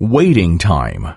Waiting time.